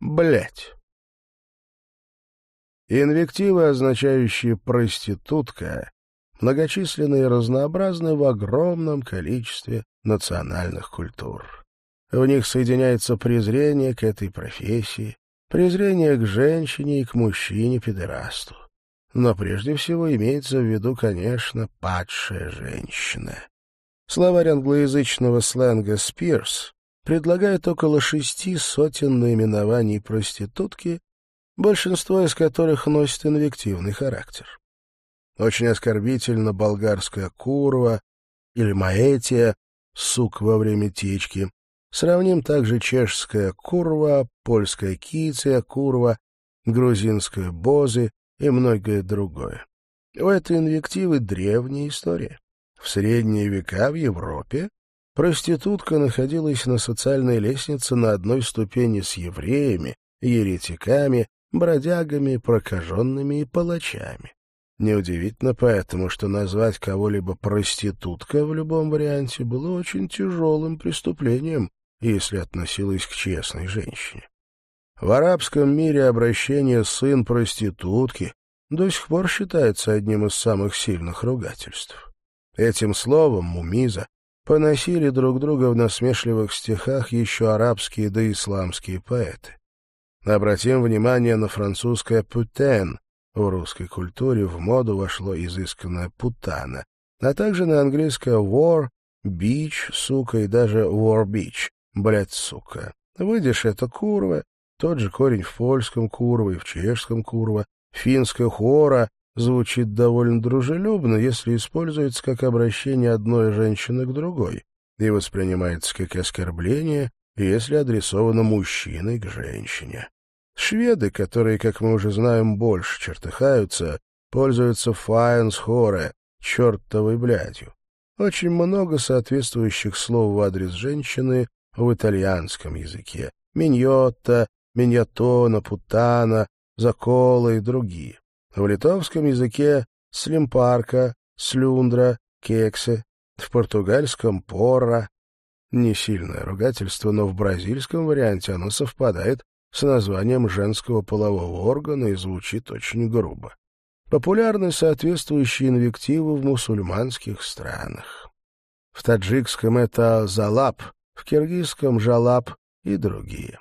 Блять. Инвективы, означающие «проститутка», многочисленны и разнообразны в огромном количестве национальных культур. В них соединяется презрение к этой профессии, презрение к женщине и к мужчине-педерасту. Но прежде всего имеется в виду, конечно, падшая женщина. Словарь англоязычного сленга «Спирс» предлагает около шести сотен наименований проститутки, большинство из которых носит инвективный характер. Очень оскорбительно болгарская курва или маэтия, сук во время течки. Сравним также чешская курва, польская киция курва, грузинская бозы и многое другое. У этой инвективы древняя история. В средние века в Европе проститутка находилась на социальной лестнице на одной ступени с евреями, еретиками бродягами, прокаженными и палачами. Неудивительно поэтому, что назвать кого-либо проститутка в любом варианте было очень тяжелым преступлением, если относилось к честной женщине. В арабском мире обращение «сын проститутки» до сих пор считается одним из самых сильных ругательств. Этим словом «мумиза» поносили друг друга в насмешливых стихах еще арабские да исламские поэты. Обратим внимание на французское «путен». В русской культуре в моду вошло изысканное «путана», а также на английское «war», «бич», «сука» и даже «war beach», «блядь, сука». Выйдешь — это «курва», тот же корень в польском «курва» и в чешском «курва». Финское «хора» звучит довольно дружелюбно, если используется как обращение одной женщины к другой и воспринимается как оскорбление, если адресовано мужчиной к женщине. Шведы, которые, как мы уже знаем, больше чертыхаются, пользуются файнсхоре, чертовой блядью. Очень много соответствующих слов в адрес женщины в итальянском языке. Миньотта, миньотона, путана, закола и другие. В литовском языке слимпарка, слюндра, кексы. В португальском порра. Не сильное ругательство, но в бразильском варианте оно совпадает с названием женского полового органа и звучит очень грубо. Популярны соответствующие инвективы в мусульманских странах. В таджикском это «залап», в киргизском «жалап» и другие.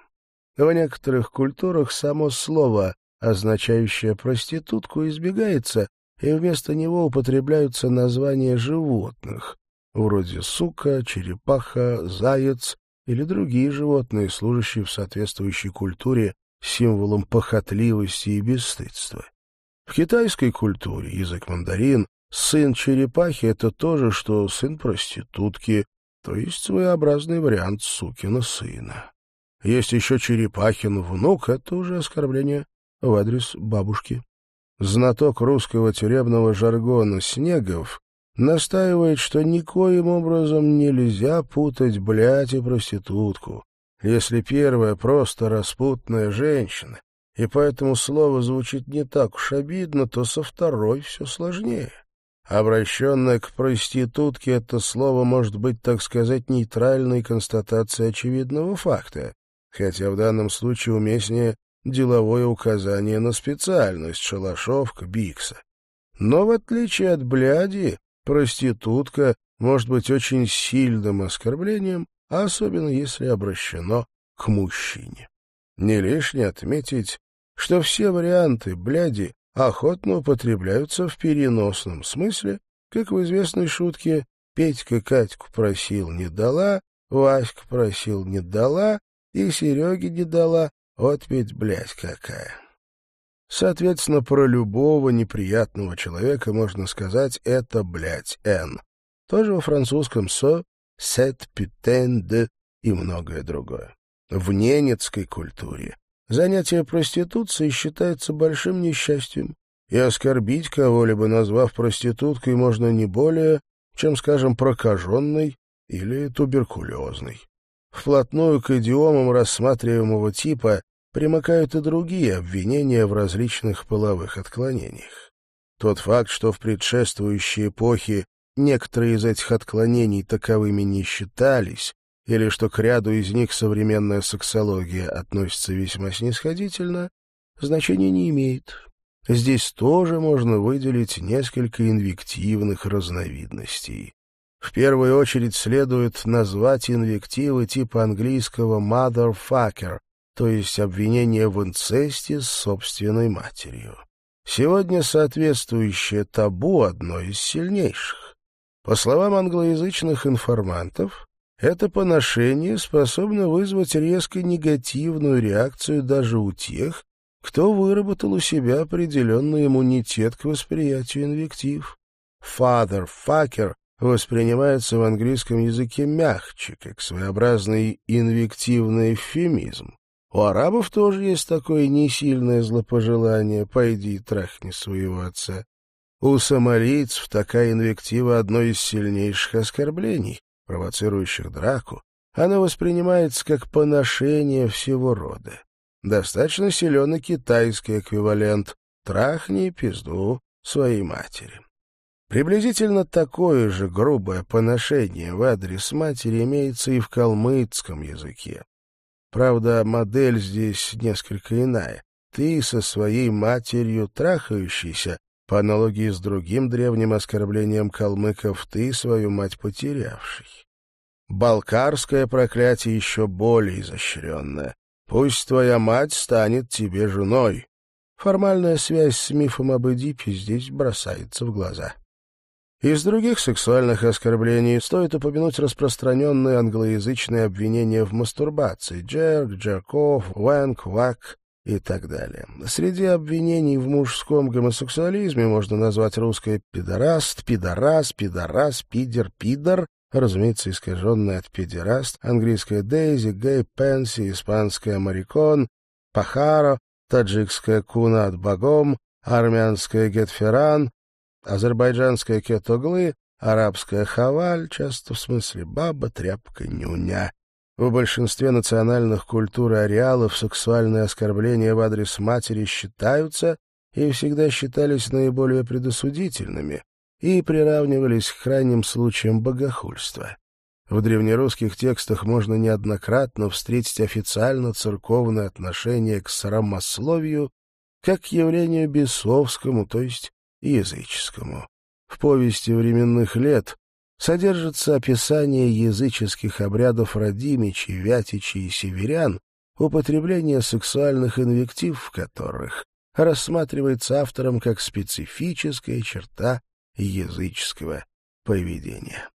В некоторых культурах само слово, означающее проститутку, избегается, и вместо него употребляются названия животных, вроде сука, черепаха, заяц или другие животные, служащие в соответствующей культуре символом похотливости и бесстыдства. В китайской культуре язык мандарин сын черепахи — это то же, что сын проститутки, то есть своеобразный вариант сукина сына. Есть еще черепахин внук — это уже оскорбление в адрес бабушки. Знаток русского тюремного жаргона Снегов настаивает, что никоим образом нельзя путать блядь и проститутку, если первая просто распутная женщина, и поэтому слово звучит не так уж обидно, то со второй все сложнее. Обращенное к проститутке это слово может быть, так сказать, нейтральной констатацией очевидного факта, хотя в данном случае уместнее деловое указание на специальность шалашовка Бикса. Но в отличие от бляди, проститутка может быть очень сильным оскорблением, особенно если обращено к мужчине. Не лишне отметить, что все варианты бляди охотно употребляются в переносном смысле, как в известной шутке «Петька Катьку просил, не дала», «Васька просил, не дала», и Сереге не дала, вот ведь, блядь, какая. Соответственно, про любого неприятного человека можно сказать «это, блядь, Н». Тоже во французском «со», «сет», «пютен», «де» и многое другое. В ненецкой культуре занятие проституцией считается большим несчастьем, и оскорбить кого-либо, назвав проституткой, можно не более, чем, скажем, прокаженной или туберкулезной. Вплотную к идиомам рассматриваемого типа примыкают и другие обвинения в различных половых отклонениях. Тот факт, что в предшествующие эпохи некоторые из этих отклонений таковыми не считались, или что к ряду из них современная сексология относится весьма снисходительно, значения не имеет. Здесь тоже можно выделить несколько инвективных разновидностей. В первую очередь следует назвать инвективы типа английского «motherfucker», то есть обвинение в инцесте с собственной матерью. Сегодня соответствующее табу одно из сильнейших. По словам англоязычных информантов, это поношение способно вызвать резко негативную реакцию даже у тех, кто выработал у себя определенный иммунитет к восприятию инвектив. «Father fucker» воспринимается в английском языке мягче, как своеобразный инвективный эвфемизм. У арабов тоже есть такое несильное злопожелание «пойди и трахни своего отца». У сомалийцев такая инвектива — одно из сильнейших оскорблений, провоцирующих драку. Она воспринимается как поношение всего рода. Достаточно силен и китайский эквивалент «трахни пизду своей матери». Приблизительно такое же грубое поношение в адрес матери имеется и в калмыцком языке. Правда, модель здесь несколько иная. Ты со своей матерью трахающийся, по аналогии с другим древним оскорблением калмыков, ты свою мать потерявший. Балкарское проклятие еще более изощренное. Пусть твоя мать станет тебе женой. Формальная связь с мифом об Эдипе здесь бросается в глаза. Из других сексуальных оскорблений стоит упомянуть распространенные англоязычные обвинения в мастурбации — джерк, джерков, вэнк, вак и так далее. Среди обвинений в мужском гомосексуализме можно назвать русское «пидораст», «пидорас», «пидорас», «пидер», «пидор», разумеется, искаженное от «педераст», английское «дейзи», «гей», «пенси», испанское «марикон», «пахаро», таджикское «кунат багом», армянское «гетферан», азербайджанская кетоглы, арабская хаваль, часто в смысле баба, тряпка, нюня. В большинстве национальных культур и ареалов сексуальные оскорбления в адрес матери считаются и всегда считались наиболее предосудительными и приравнивались к крайним случаям богохульства. В древнерусских текстах можно неоднократно встретить официально церковное отношение к срамословию как к явлению бесовскому, то есть языческому. В повести временных лет содержится описание языческих обрядов родимичей, вятичей и северян, употребление сексуальных инвектив в которых рассматривается автором как специфическая черта языческого поведения.